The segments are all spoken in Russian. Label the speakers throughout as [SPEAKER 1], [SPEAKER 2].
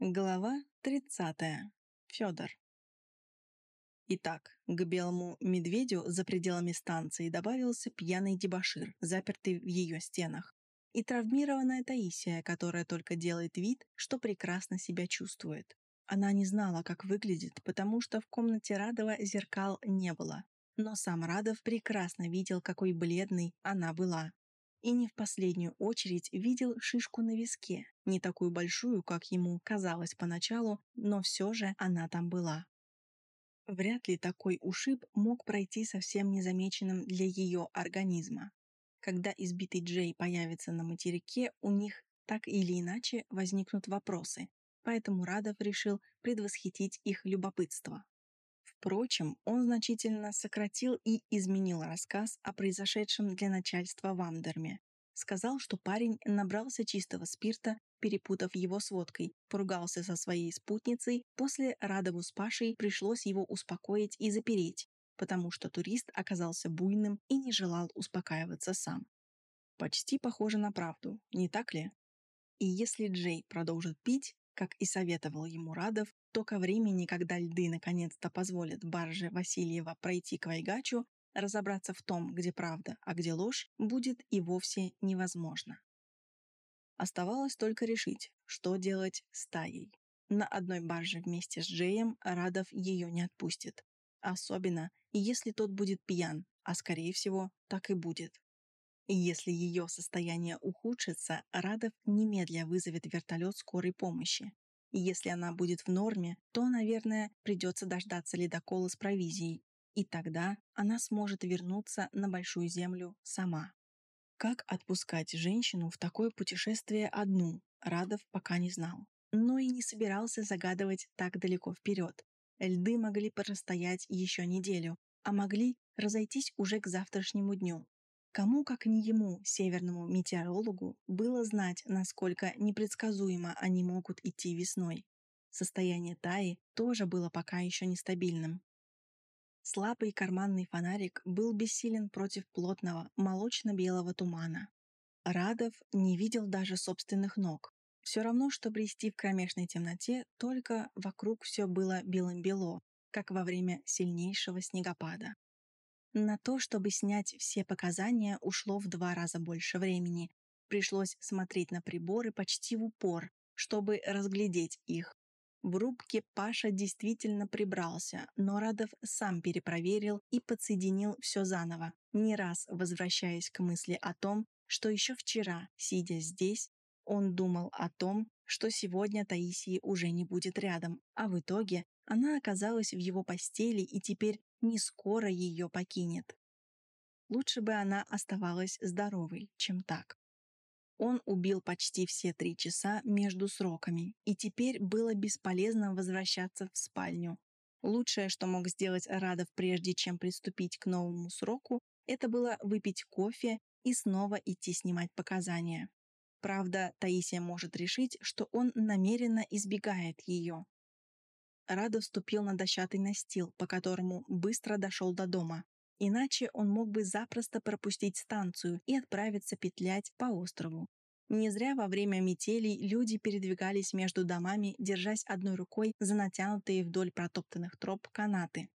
[SPEAKER 1] Глава 30. Федор. Итак, к белому медведю за пределами станции добавился пьяный дебошир, запертый в ее стенах, и травмированная Таисия, которая только делает вид, что прекрасно себя чувствует. Она не знала, как выглядит, потому что в комнате Радова зеркал не было. Но сам Радов прекрасно видел, какой бледной она была и не в последнюю очередь видел шишку на виске, не такую большую, как ему казалось поначалу, но все же она там была. Вряд ли такой ушиб мог пройти совсем незамеченным для ее организма. Когда избитый Джей появится на материке, у них так или иначе возникнут вопросы, поэтому Радов решил предвосхитить их любопытство. Впрочем, он значительно сократил и изменил рассказ о произошедшем для начальства в Амдерме. Сказал, что парень набрался чистого спирта, перепутав его с водкой, поругался со своей спутницей, после Радову с Пашей пришлось его успокоить и запереть, потому что турист оказался буйным и не желал успокаиваться сам. Почти похоже на правду, не так ли? И если Джей продолжит пить, как и советовал ему Радов, то ко времени, когда льды наконец-то позволят барже Васильева пройти к Вайгачу, разобраться в том, где правда, а где ложь, будет и вовсе невозможно. Оставалось только решить, что делать с Таей. На одной барже вместе с Джеем Радов ее не отпустит. Особенно, если тот будет пьян, а скорее всего, так и будет. Если ее состояние ухудшится, Радов немедля вызовет вертолет скорой помощи. Если она будет в норме, то, наверное, придется дождаться ледокола с провизией, и тогда она сможет вернуться на Большую Землю сама. Как отпускать женщину в такое путешествие одну, Радов пока не знал. Но и не собирался загадывать так далеко вперед. Льды могли простоять еще неделю, а могли разойтись уже к завтрашнему дню. Кому, как не ему, северному метеорологу, было знать, насколько непредсказуемо они могут идти весной. Состояние Таи тоже было пока еще нестабильным. Слабый карманный фонарик был бессилен против плотного молочно-белого тумана. Радов не видел даже собственных ног. Все равно, что брести в кромешной темноте, только вокруг все было белым-бело, как во время сильнейшего снегопада. На то, чтобы снять все показания, ушло в два раза больше времени. Пришлось смотреть на приборы почти в упор, чтобы разглядеть их. В рубке Паша действительно прибрался, но Радов сам перепроверил и подсоединил все заново, не раз возвращаясь к мысли о том, что еще вчера, сидя здесь, он думал о том, что сегодня Таисии уже не будет рядом, а в итоге она оказалась в его постели и теперь не скоро ее покинет. Лучше бы она оставалась здоровой, чем так. Он убил почти все три часа между сроками, и теперь было бесполезно возвращаться в спальню. Лучшее, что мог сделать Радов прежде чем приступить к новому сроку, это было выпить кофе и снова идти снимать показания. Правда, Таисия может решить, что он намеренно избегает ее. Радо вступил на дощатый настил, по которому быстро дошел до дома. Иначе он мог бы запросто пропустить станцию и отправиться петлять по острову. Не зря во время метелей люди передвигались между домами, держась одной рукой за натянутые вдоль протоптанных троп канаты.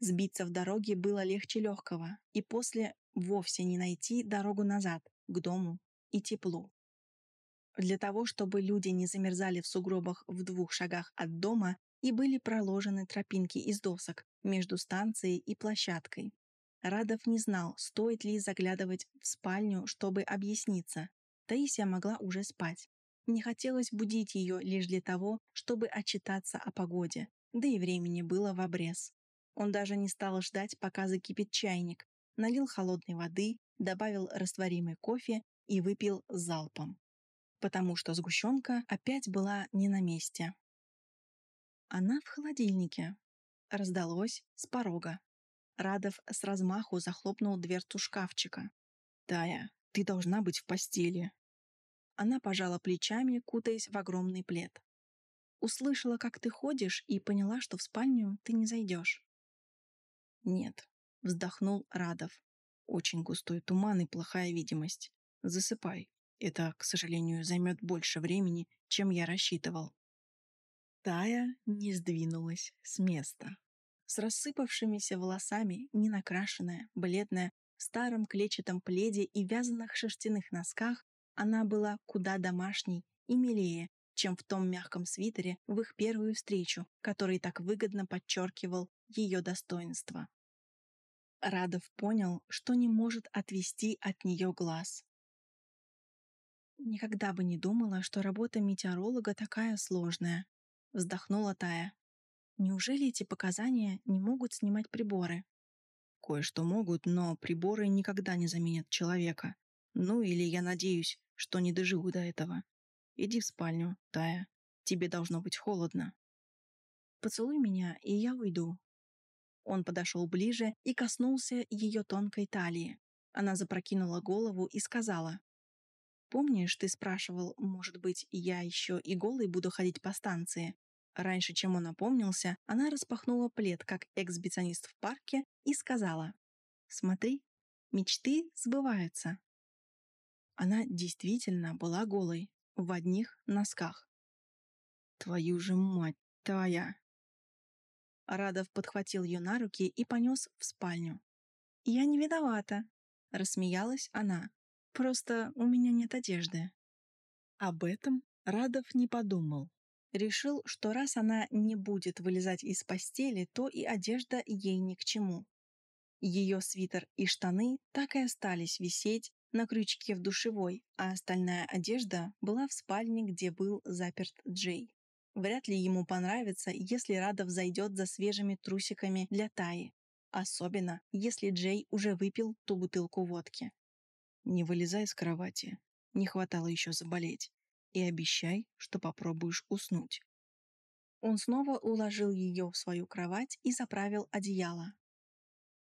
[SPEAKER 1] Сбиться в дороге было легче легкого, и после вовсе не найти дорогу назад, к дому и теплу. Для того, чтобы люди не замерзали в сугробах в двух шагах от дома, и были проложены тропинки из досок между станцией и площадкой. Радов не знал, стоит ли заглядывать в спальню, чтобы объясниться. Таисия могла уже спать. Не хотелось будить ее лишь для того, чтобы отчитаться о погоде, да и времени было в обрез. Он даже не стал ждать, пока закипит чайник, налил холодной воды, добавил растворимый кофе и выпил залпом. Потому что сгущенка опять была не на месте. Она в холодильнике. Раздалось с порога. Радов с размаху захлопнул дверцу шкафчика. «Тая, ты должна быть в постели». Она пожала плечами, кутаясь в огромный плед. «Услышала, как ты ходишь, и поняла, что в спальню ты не зайдешь». «Нет», — вздохнул Радов. «Очень густой туман и плохая видимость. Засыпай. Это, к сожалению, займет больше времени, чем я рассчитывал». Тая не сдвинулась с места. С рассыпавшимися волосами, ненакрашенная, бледная, в старом клетчатом пледе и вязаных шерстяных носках, она была куда домашней и милее, чем в том мягком свитере в их первую встречу, который так выгодно подчеркивал ее достоинство. Радов понял, что не может отвести от нее глаз. «Никогда бы не думала, что работа метеоролога такая сложная», — вздохнула Тая. «Неужели эти показания не могут снимать приборы?» «Кое-что могут, но приборы никогда не заменят человека. Ну или я надеюсь, что не доживу до этого. Иди в спальню, Тая. Тебе должно быть холодно». «Поцелуй меня, и я уйду», он подошел ближе и коснулся ее тонкой талии. Она запрокинула голову и сказала. «Помнишь, ты спрашивал, может быть, я еще и голой буду ходить по станции?» Раньше, чем он опомнился, она распахнула плед, как эксбиционист в парке, и сказала. «Смотри, мечты сбываются». Она действительно была голой, в одних носках. «Твою же мать, Тая!» Радов подхватил ее на руки и понес в спальню. «Я не виновата», — рассмеялась она. «Просто у меня нет одежды». Об этом Радов не подумал. Решил, что раз она не будет вылезать из постели, то и одежда ей ни к чему. Ее свитер и штаны так и остались висеть на крючке в душевой, а остальная одежда была в спальне, где был заперт Джей. Вряд ли ему понравится, если Радов зайдет за свежими трусиками для Таи. Особенно, если Джей уже выпил ту бутылку водки. Не вылезай с кровати. Не хватало еще заболеть. И обещай, что попробуешь уснуть. Он снова уложил ее в свою кровать и заправил одеяло.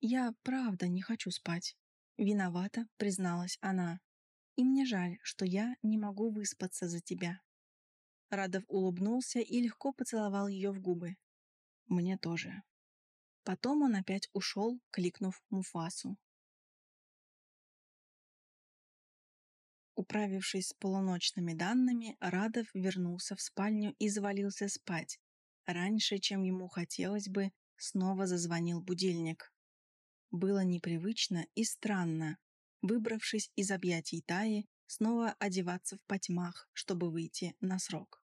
[SPEAKER 1] «Я правда не хочу спать», — виновата призналась она. «И мне жаль, что я не могу выспаться за тебя». Радов улыбнулся и легко поцеловал ее в губы. «Мне тоже». Потом он опять ушел, кликнув Муфасу. Управившись полуночными данными, Радов вернулся в спальню и завалился спать. Раньше, чем ему хотелось бы, снова зазвонил будильник. Было непривычно и странно, выбравшись из объятий Таи, снова одеваться в потьмах, чтобы выйти на срок.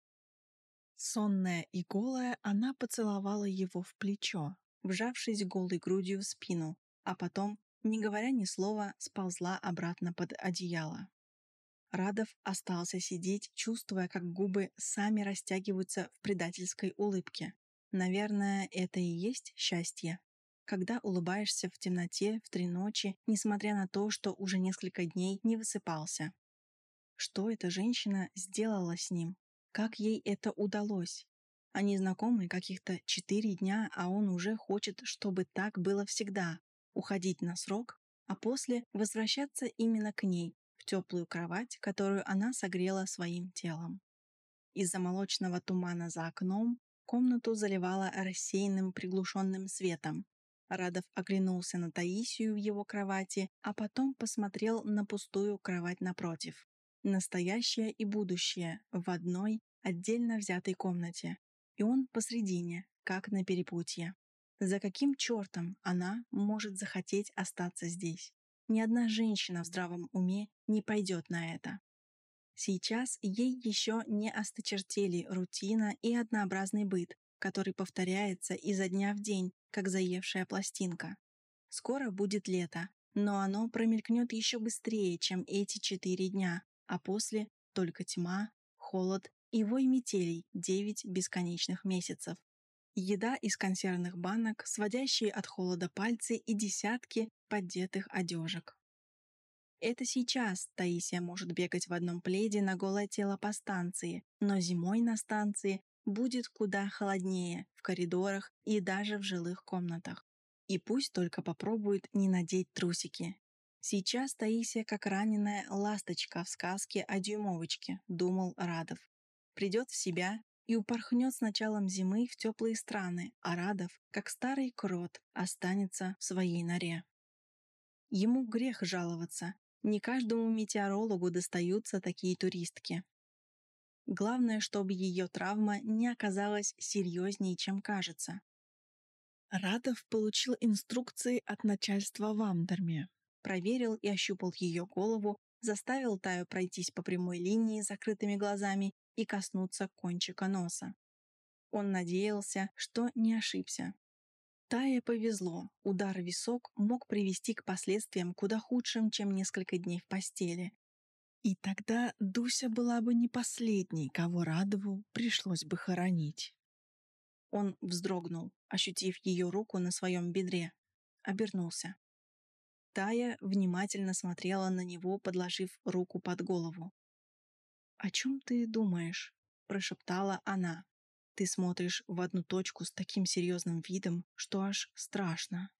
[SPEAKER 1] Сонная и голая, она поцеловала его в плечо, вжавшись голой грудью в спину, а потом, не говоря ни слова, сползла обратно под одеяло. Радов остался сидеть, чувствуя, как губы сами растягиваются в предательской улыбке. Наверное, это и есть счастье. Когда улыбаешься в темноте в три ночи, несмотря на то, что уже несколько дней не высыпался. Что эта женщина сделала с ним? Как ей это удалось? Они знакомы каких-то четыре дня, а он уже хочет, чтобы так было всегда. Уходить на срок, а после возвращаться именно к ней, теплую кровать, которую она согрела своим телом. Из-за молочного тумана за окном комнату заливало рассеянным приглушенным светом. Радов оглянулся на Таисию в его кровати, а потом посмотрел на пустую кровать напротив. Настоящее и будущее в одной отдельно взятой комнате. И он посредине, как на перепутье. За каким чертом она может захотеть остаться здесь? Ни одна женщина в здравом уме не пойдет на это. Сейчас ей еще не осточертели рутина и однообразный быт, который повторяется изо дня в день, как заевшая пластинка. Скоро будет лето, но оно промелькнет еще быстрее, чем эти четыре дня, а после только тьма, холод и вой метелей девять бесконечных месяцев. Еда из консервных банок, сводящие от холода пальцы и десятки поддетых одежек. Это сейчас Таисия может бегать в одном пледе на голое тело по станции, но зимой на станции будет куда холоднее в коридорах и даже в жилых комнатах. И пусть только попробует не надеть трусики. Сейчас Таисия как раненая ласточка в сказке о дюймовочке, думал Радов. Придет в себя и упорхнет с началом зимы в теплые страны, а Радов, как старый крот, останется в своей норе. Ему грех жаловаться. Не каждому метеорологу достаются такие туристки. Главное, чтобы ее травма не оказалась серьезнее, чем кажется.
[SPEAKER 2] Радов получил инструкции от начальства в Амдерме.
[SPEAKER 1] Проверил и ощупал ее голову, заставил Таю пройтись по прямой линии с закрытыми глазами и коснуться кончика носа. Он надеялся, что не ошибся. Тае повезло, удар в висок мог привести к последствиям куда худшим, чем несколько дней в постели.
[SPEAKER 2] И тогда Дуся была бы не последней, кого Радову пришлось бы хоронить.
[SPEAKER 1] Он вздрогнул, ощутив ее руку на своем бедре. Обернулся. Тая внимательно смотрела на него, подложив руку под голову. «О чем ты думаешь?» – прошептала она. «Ты смотришь в одну точку с таким серьезным видом, что аж страшно».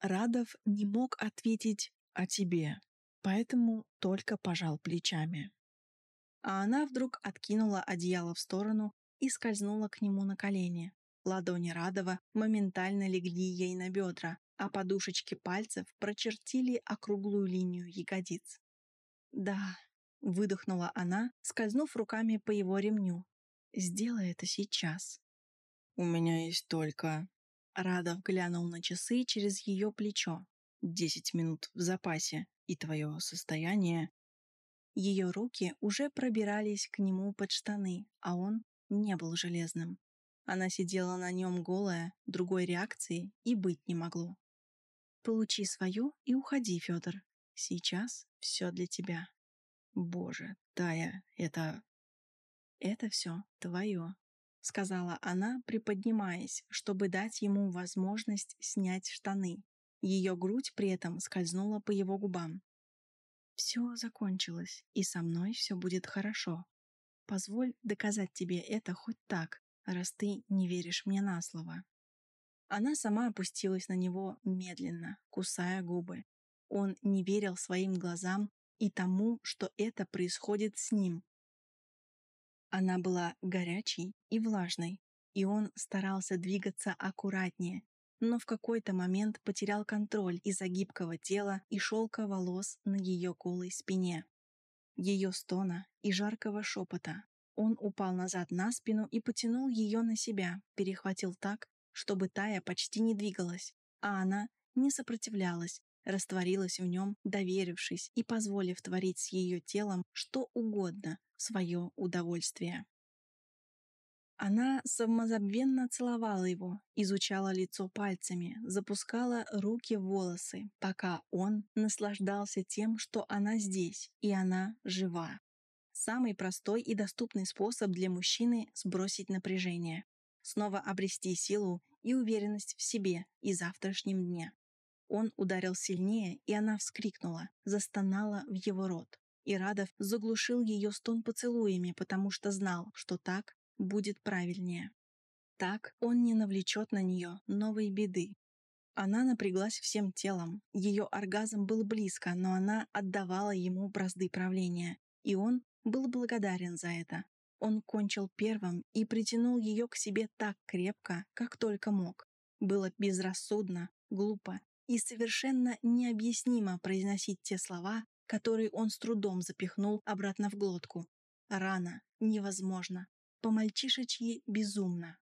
[SPEAKER 2] Радов не мог ответить о тебе, поэтому только пожал плечами.
[SPEAKER 1] А она вдруг откинула одеяло в сторону и скользнула к нему на колени. Ладони Радова моментально легли ей на бедра, а подушечки пальцев прочертили округлую линию ягодиц. «Да», — выдохнула она, скользнув руками по его ремню. «Сделай это сейчас».
[SPEAKER 2] «У меня есть только...»
[SPEAKER 1] Радов глянул на часы через ее плечо. «Десять минут в запасе, и твое состояние...» Ее руки уже пробирались к нему под штаны, а он не был железным. Она сидела на нем голая, другой реакции и быть не могло. «Получи свою и уходи, Федор. Сейчас все для тебя».
[SPEAKER 2] «Боже, Тая, это...»
[SPEAKER 1] «Это все твое», — сказала она, приподнимаясь, чтобы дать ему возможность снять штаны. Ее грудь при этом скользнула по его губам. «Все закончилось, и со мной все будет хорошо. Позволь доказать тебе это хоть так, раз ты не веришь мне на слово». Она сама опустилась на него медленно, кусая губы. Он не верил своим глазам и тому, что это происходит с ним. Она была горячей и влажной, и он старался двигаться аккуратнее, но в какой-то момент потерял контроль из-за гибкого тела и шелка волос на ее голой спине ее стона и жаркого шепота. Он упал назад на спину и потянул ее на себя, перехватил так, чтобы Тая почти не двигалась, а она не сопротивлялась, растворилась в нем, доверившись и позволив творить с ее телом что угодно в свое удовольствие. Она самозабвенно целовала его, изучала лицо пальцами, запускала руки в волосы, пока он наслаждался тем, что она здесь, и она жива. Самый простой и доступный способ для мужчины сбросить напряжение, снова обрести силу и уверенность в себе и завтрашнем дне. Он ударил сильнее, и она вскрикнула, застонала в его рот. И Радов заглушил ее стон поцелуями, потому что знал, что так будет правильнее. Так он не навлечет на нее новой беды. Она напряглась всем телом. Ее оргазм был близко, но она отдавала ему бразды правления. И он был благодарен за это. Он кончил первым и притянул ее к себе так крепко, как только мог. Было безрассудно, глупо и совершенно необъяснимо произносить те слова, которые он с трудом запихнул обратно в глотку. Рано, невозможно, по-мальчишечьи безумно.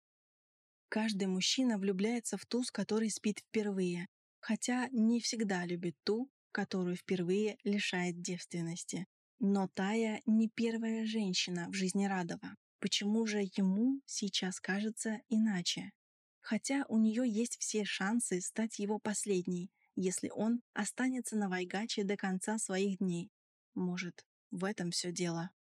[SPEAKER 1] Каждый мужчина влюбляется в ту, с которой спит впервые, хотя не всегда любит ту, которую впервые лишает девственности. Но Тая не первая женщина в жизни Радова. Почему же ему сейчас кажется иначе? Хотя у нее есть все шансы стать его последней, если он останется на Вайгаче до конца своих дней. Может, в этом все дело.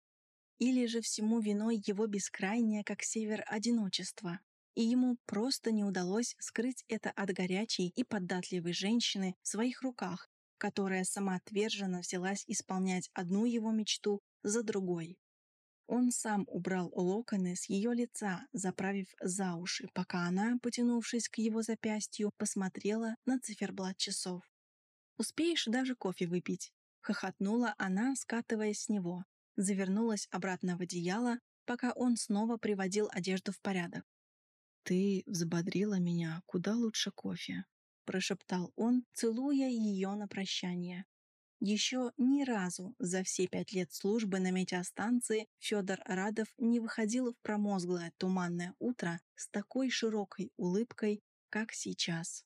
[SPEAKER 1] Или же всему виной его бескрайнее, как север, одиночество, и ему просто не удалось скрыть это от горячей и податливой женщины в своих руках, которая самоотверженно взялась исполнять одну его мечту за другой. Он сам убрал локоны с ее лица, заправив за уши, пока она, потянувшись к его запястью, посмотрела на циферблат часов. «Успеешь даже кофе выпить?» — хохотнула она, скатываясь с него, завернулась обратно в одеяло, пока он снова приводил одежду в порядок. «Ты взбодрила меня куда лучше кофе», — прошептал он, целуя ее на прощание. Еще ни разу за все пять лет службы на метеостанции Федор Радов не выходил в промозглое туманное утро с такой широкой улыбкой, как сейчас.